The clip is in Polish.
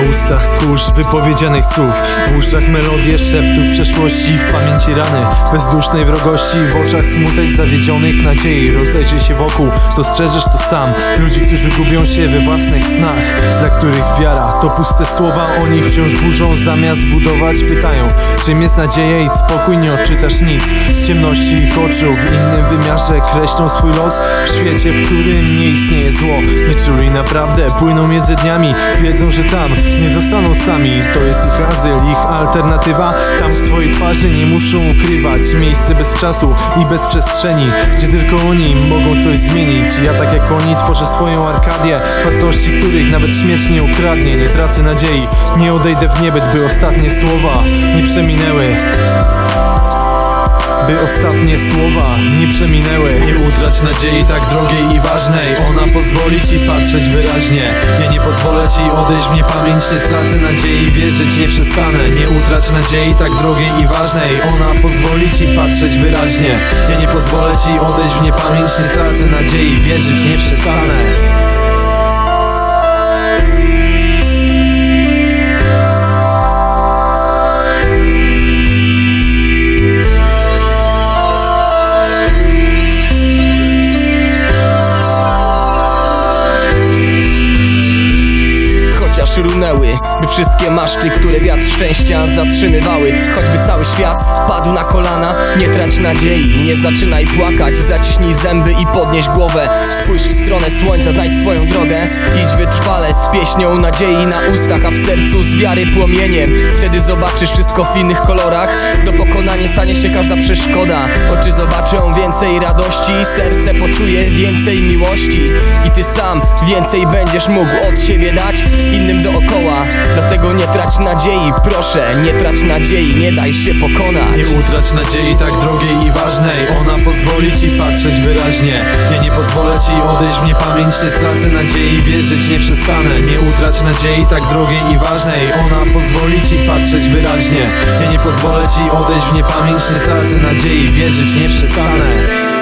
ustach kurz wypowiedzianych słów. W uszach melodie szeptów przeszłości W pamięci rany bezdusznej wrogości W oczach smutek zawiedzionych nadziei. Rozejrzyj się wokół, dostrzeżesz to sam. Ludzi, którzy gubią się we własnych snach Dla których wiara to puste słowa. Oni wciąż burzą zamiast budować Pytają, czym jest nadzieja i spokój Nie odczytasz nic. Z ciemności ich oczu W innym wymiarze kreślą swój los. W świecie, w którym nie istnieje zło Nie czuli naprawdę, płyną między dniami Wiedzą, że tam nie zostaną sami To jest ich azyl, ich alternatywa. Tam z twojej twarzy nie muszą ukrywać Miejsce bez czasu i bez przestrzeni. Gdzie tylko oni mogą coś zmienić. Ja tak jak oni tworzę swoją arkadię. Wartości, których nawet śmierć nie ukradnie Nie tracę nadziei, nie odejdę w niebyt By ostatnie słowa nie przeminęły by ostatnie słowa nie przeminęły. Nie utrać nadziei tak drogiej i ważnej. Ona pozwoli ci patrzeć wyraźnie. Ja nie pozwolę ci odejść w niepamięć. Nie stracę nadziei, wierzyć nie przestanę. Nie utrać nadziei tak drogiej i ważnej. Ona pozwoli ci patrzeć wyraźnie. Ja nie pozwolę ci odejść w niepamięć. Nie stracę nadziei, wierzyć nie przestanę wszystkie maszty, które wiatr szczęścia zatrzymywały. Choćby cały świat padł na kolana Nie trać nadziei, nie zaczynaj płakać. Zaciśnij zęby i podnieś głowę. Spójrz w stronę słońca, znajdź swoją drogę. Idź wytrwale z pieśnią nadziei na ustach A w sercu z wiary płomieniem. Wtedy zobaczysz wszystko w innych kolorach. Do pokonania stanie się każda przeszkoda. Oczy zobaczą więcej radości Serce poczuje więcej miłości. I ty sam więcej będziesz mógł od siebie dać innym dookoła Dlatego nie trać nadziei, proszę Nie trać nadziei, nie daj się pokonać. Nie utrać nadziei tak drogiej i ważnej Ona pozwoli ci patrzeć wyraźnie. Ja nie pozwolę ci odejść w niepamięć Nie stracę nadziei, wierzyć nie przestanę. Nie utrać nadziei tak drogiej i ważnej Ona pozwoli ci patrzeć wyraźnie. Ja nie pozwolę ci odejść w niepamięć Nie stracę nadziei, wierzyć nie przestanę